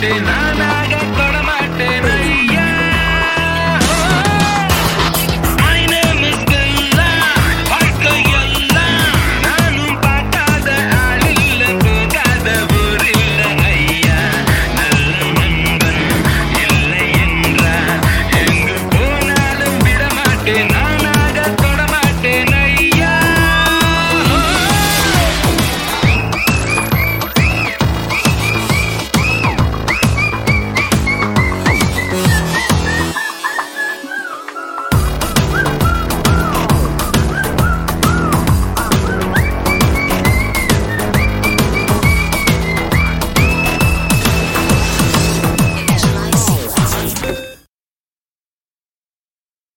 Martina.